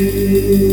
Música